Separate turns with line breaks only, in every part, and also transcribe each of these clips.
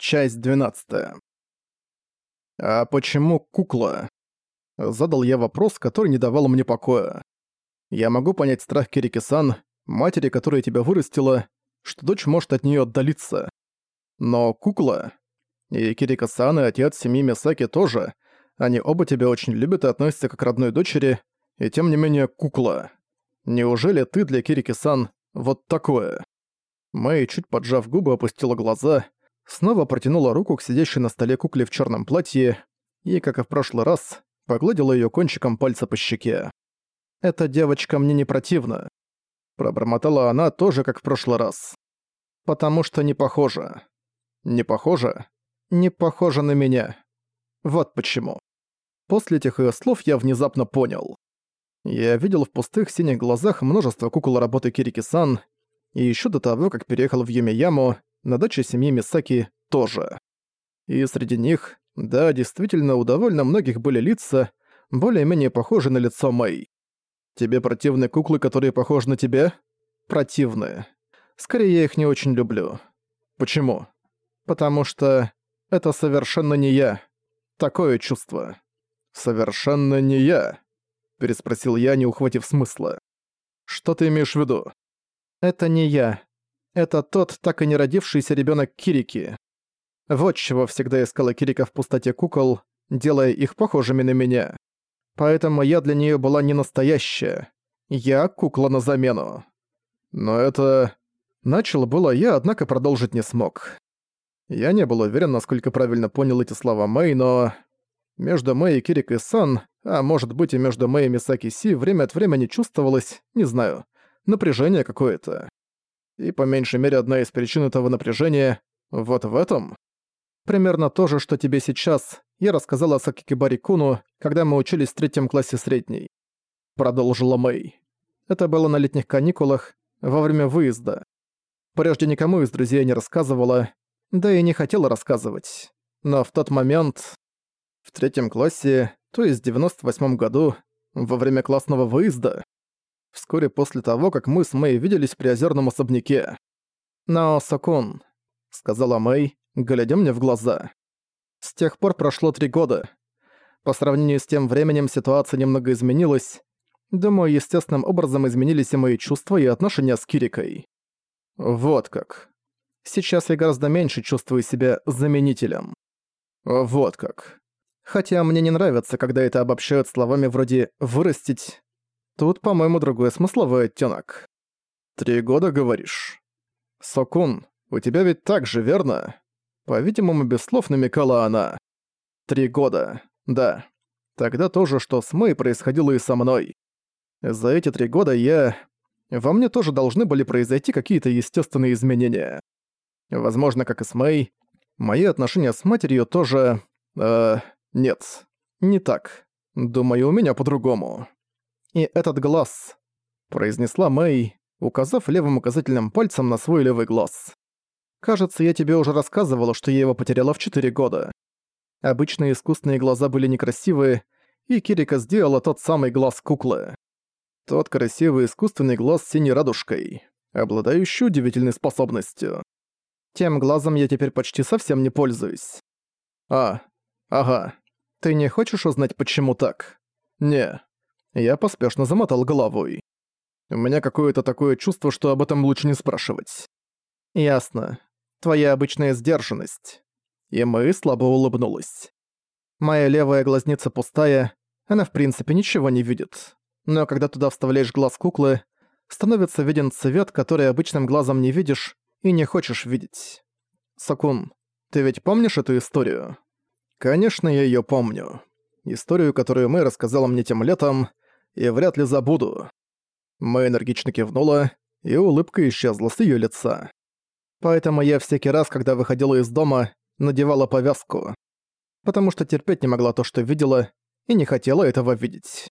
Часть 12. «А почему кукла?» Задал я вопрос, который не давал мне покоя. Я могу понять страх Кирики-сан, матери, которая тебя вырастила, что дочь может от нее отдалиться. Но кукла... И Кирика-сан, и отец семьи Мисаки тоже, они оба тебя очень любят и относятся как к родной дочери, и тем не менее кукла. Неужели ты для Кирики-сан вот такое?» Мэй, чуть поджав губы, опустила глаза, снова протянула руку к сидящей на столе кукле в черном платье и, как и в прошлый раз, погладила ее кончиком пальца по щеке. «Эта девочка мне не противна», — пробормотала она тоже, как в прошлый раз. «Потому что не похожа». «Не похожа?» «Не похожа на меня». Вот почему. После этих её слов я внезапно понял. Я видел в пустых синих глазах множество кукол работы Кирики-сан, и ещё до того, как переехал в Юмияму, на даче семьи Мисаки тоже. И среди них, да, действительно, у довольно многих были лица, более-менее похожие на лицо Мэй. Тебе противны куклы, которые похожи на тебя? Противные. Скорее, я их не очень люблю. Почему? Потому что это совершенно не я. Такое чувство. Совершенно не я. Переспросил я, не ухватив смысла. Что ты имеешь в виду? Это не я. Это тот так и не родившийся ребенок Кирики. Вот чего всегда искала Кирика в пустоте кукол, делая их похожими на меня. Поэтому я для нее была не настоящая. Я кукла на замену. Но это... Начал было я, однако продолжить не смог. Я не был уверен, насколько правильно понял эти слова Мэй, но... Между Мэй и Кирикой Сан, а может быть и между Мэй и Мисаки Си, время от времени чувствовалось, не знаю, напряжение какое-то. И по меньшей мере одна из причин этого напряжения вот в этом. Примерно то же, что тебе сейчас, я рассказала Сакикибари Куну, когда мы учились в третьем классе средней. Продолжила Мэй. Это было на летних каникулах, во время выезда. Прежде никому из друзей не рассказывала, да и не хотела рассказывать. Но в тот момент, в третьем классе, то есть в 98 году, во время классного выезда, вскоре после того, как мы с Мэй виделись при озерном особняке. «Но, Сокун», — сказала Мэй, глядя мне в глаза. «С тех пор прошло три года. По сравнению с тем временем ситуация немного изменилась. Думаю, естественным образом изменились и мои чувства и отношения с Кирикой. Вот как. Сейчас я гораздо меньше чувствую себя заменителем. Вот как. Хотя мне не нравится, когда это обобщают словами вроде «вырастить», Тут, по-моему, другой смысловой оттенок. Три года, говоришь? Сокун, у тебя ведь так же, верно? По-видимому, без слов намекала она. Три года, да. Тогда то же, что с Мэй происходило и со мной. За эти три года я... Во мне тоже должны были произойти какие-то естественные изменения. Возможно, как и с Мэй, мои отношения с матерью тоже... Э, нет, не так. Думаю, у меня по-другому. И этот глаз», — произнесла Мэй, указав левым указательным пальцем на свой левый глаз. «Кажется, я тебе уже рассказывала, что я его потеряла в 4 года. Обычные искусственные глаза были некрасивые, и Кирика сделала тот самый глаз куклы. Тот красивый искусственный глаз с синей радужкой, обладающий удивительной способностью. Тем глазом я теперь почти совсем не пользуюсь. А, ага. Ты не хочешь узнать, почему так? Не. Я поспешно замотал головой. У меня какое-то такое чувство, что об этом лучше не спрашивать. Ясно. Твоя обычная сдержанность. И мы слабо улыбнулась. Моя левая глазница пустая, она в принципе ничего не видит. Но когда туда вставляешь глаз куклы, становится виден цвет, который обычным глазом не видишь и не хочешь видеть. Сакун, ты ведь помнишь эту историю? Конечно, я её помню. Историю, которую Мэй рассказала мне тем летом, и вряд ли забуду». Мэй энергично кивнула, и улыбка исчезла с её лица. Поэтому я всякий раз, когда выходила из дома, надевала повязку. Потому что терпеть не могла то, что видела, и не хотела этого видеть.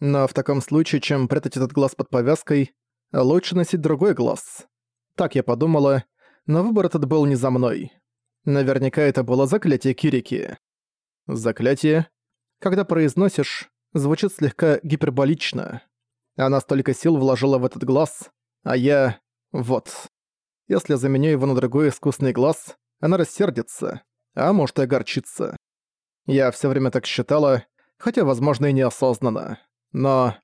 Но в таком случае, чем прятать этот глаз под повязкой, лучше носить другой глаз. Так я подумала, но выбор этот был не за мной. Наверняка это было заклятие Кирики. Заклятие? Когда произносишь, звучит слегка гиперболично. Она столько сил вложила в этот глаз, а я... вот. Если заменю его на другой искусный глаз, она рассердится, а может и огорчится. Я все время так считала, хотя, возможно, и неосознанно. Но...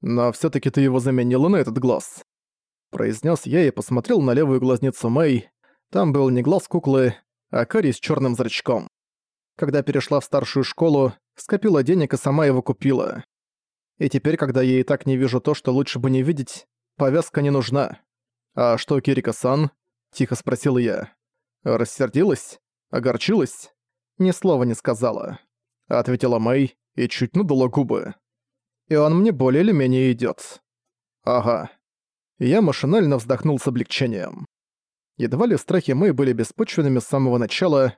Но все таки ты его заменила на этот глаз. Произнес я и посмотрел на левую глазницу Мэй. Там был не глаз куклы, а карий с черным зрачком. Когда перешла в старшую школу, скопила денег и сама его купила. И теперь, когда я и так не вижу то, что лучше бы не видеть, повязка не нужна. «А что, Кирика-сан?» – тихо спросил я. «Рассердилась? Огорчилась?» «Ни слова не сказала», – ответила Мэй и чуть надула губы. «И он мне более или менее идёт». «Ага». Я машинально вздохнул с облегчением. Едва ли страхи Мэй были беспочвенными с самого начала.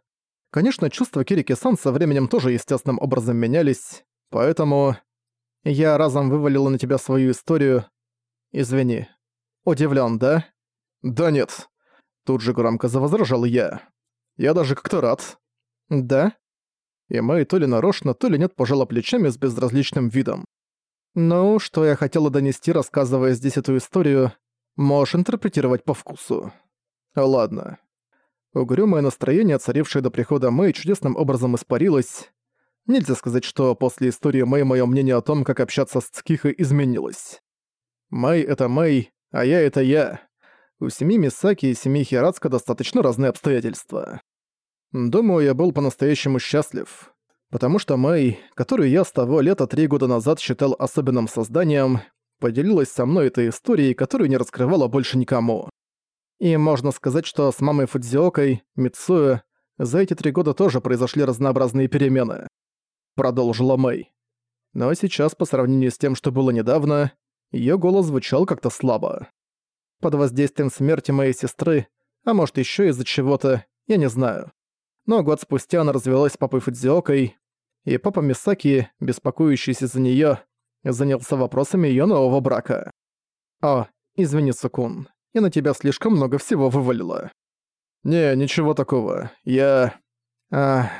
Конечно, чувства Кирики-сан со временем тоже естественным образом менялись, поэтому... Я разом вывалила на тебя свою историю. Извини. Удивлен, да? Да нет. Тут же громко завозражал я. Я даже как-то рад. Да? И Мэй то ли нарочно, то ли нет пожала плечами с безразличным видом. Ну, что я хотела донести, рассказывая здесь эту историю, можешь интерпретировать по вкусу. Ладно. Угрюмое настроение, царившее до прихода Мэй, чудесным образом испарилось. Нельзя сказать, что после истории Мэй моё мнение о том, как общаться с Цкихой, изменилось. Мэй — это Мэй, а я — это я. У семьи Мисаки и семьи Хирацка достаточно разные обстоятельства. Думаю, я был по-настоящему счастлив. Потому что Мэй, которую я с того лета три года назад считал особенным созданием, поделилась со мной этой историей, которую не раскрывала больше никому. И можно сказать, что с мамой Фудзиокой, Мицуэ, за эти три года тоже произошли разнообразные перемены. Продолжила Мэй. Но сейчас, по сравнению с тем, что было недавно, Её голос звучал как-то слабо. Под воздействием смерти моей сестры, а может ещё из-за чего-то, я не знаю. Но год спустя она развелась с папой Фудзиокой, и папа Мисаки, беспокоящийся за неё, занялся вопросами её нового брака. «О, извини, Сукун, я на тебя слишком много всего вывалила». «Не, ничего такого. Я...» «А...»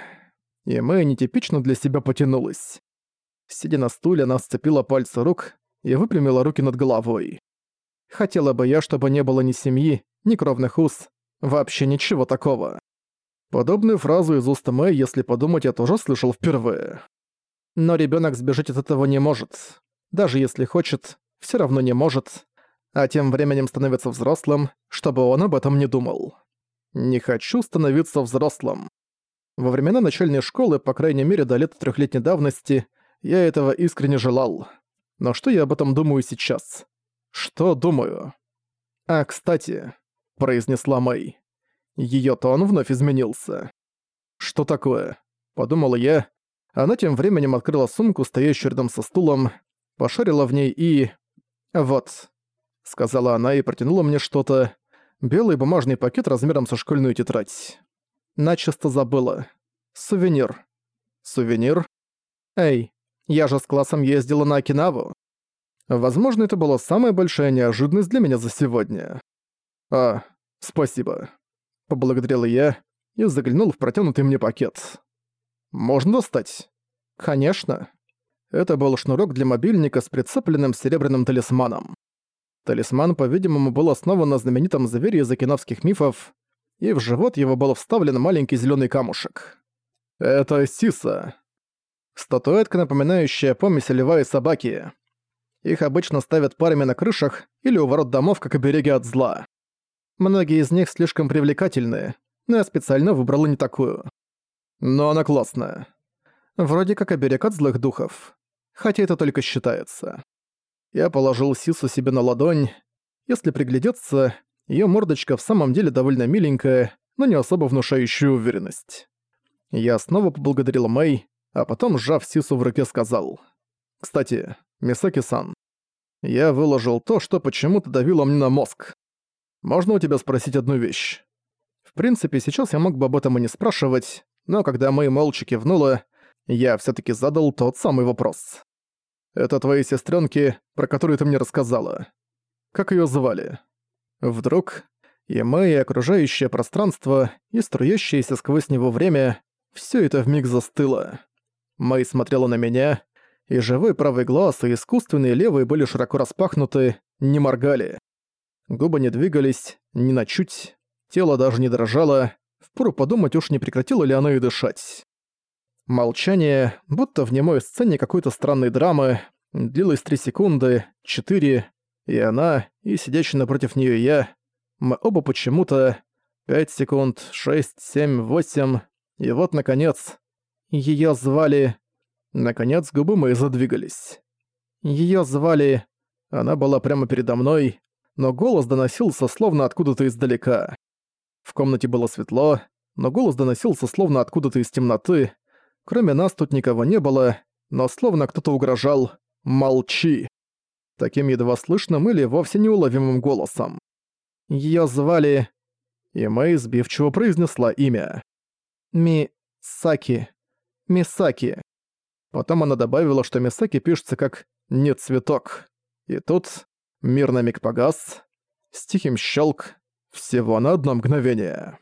И Мэй нетипично для себя потянулась. Сидя на стуле, она сцепила пальцы рук, и выпрямила руки над головой. Хотела бы я, чтобы не было ни семьи, ни кровных уз, вообще ничего такого. Подобную фразу из уст Мэй, если подумать, я тоже слышал впервые. Но ребенок сбежать от этого не может. Даже если хочет, все равно не может. А тем временем становится взрослым, чтобы он об этом не думал. Не хочу становиться взрослым. Во времена начальной школы, по крайней мере до лет трехлетней давности, я этого искренне желал. Но что я об этом думаю сейчас? Что думаю? А, кстати, произнесла Мэй. Её тон вновь изменился. Что такое? Подумала я. Она тем временем открыла сумку, стоящую рядом со стулом, пошарила в ней и... Вот. Сказала она и протянула мне что-то. Белый бумажный пакет размером со школьную тетрадь. Начисто забыла. Сувенир. Сувенир? Эй, я же с классом ездила на Окинаву. Возможно, это была самая большая неожиданность для меня за сегодня. А, спасибо. Поблагодарил я и заглянул в протянутый мне пакет. Можно достать? Конечно. Это был шнурок для мобильника с прицепленным серебряным талисманом. Талисман, по-видимому, был основан на знаменитом звере из окинавских мифов, и в живот его был вставлен маленький зеленый камушек. «Это Сиса», Статуэтка, напоминающая помесь льва и собаки. Их обычно ставят парами на крышах или у ворот домов, как обереги от зла. Многие из них слишком привлекательные, но я специально выбрала не такую. Но она классная. Вроде как оберег от злых духов. Хотя это только считается. Я положил Сису себе на ладонь. Если приглядеться, ее мордочка в самом деле довольно миленькая, но не особо внушающая уверенность. Я снова поблагодарил Мэй, а потом, сжав Сису в руке, сказал. «Кстати, Мисаки-сан, я выложил то, что почему-то давило мне на мозг. Можно у тебя спросить одну вещь?» В принципе, сейчас я мог бы об этом и не спрашивать, но когда Мэй молча кивнула, я всё таки задал тот самый вопрос. «Это твои сестрёнки, про которые ты мне рассказала. Как её звали?» Вдруг и Мэй, и окружающее пространство, и струящееся сквозь него время — всё это вмиг застыло. Мэй смотрела на меня, и живой правый глаз и искусственный левый были широко распахнуты, не моргали. Губы не двигались, ни на чуть, тело даже не дрожало, Впору подумать, уж не прекратила ли она и дышать. Молчание, будто в немой сцене какой-то странной драмы, длилось три секунды, четыре, и она, и сидящий напротив нее я, мы оба почему-то... Пять секунд, шесть, семь, восемь, и вот, наконец, ее звали... Наконец, губы мои задвигались. Ее звали... Она была прямо передо мной, но голос доносился словно откуда-то издалека. В комнате было светло, но голос доносился словно откуда-то из темноты. Кроме нас тут никого не было, но словно кто-то угрожал «Молчи!» Таким едва слышным или вовсе неуловимым голосом. Её звали... И Мэй сбивчиво произнесла имя. Мисаки. Мисаки. Потом она добавила, что Мисаки пишется как «не цветок». И тут мир на миг погас, с тихим щелк, всего на одно мгновение.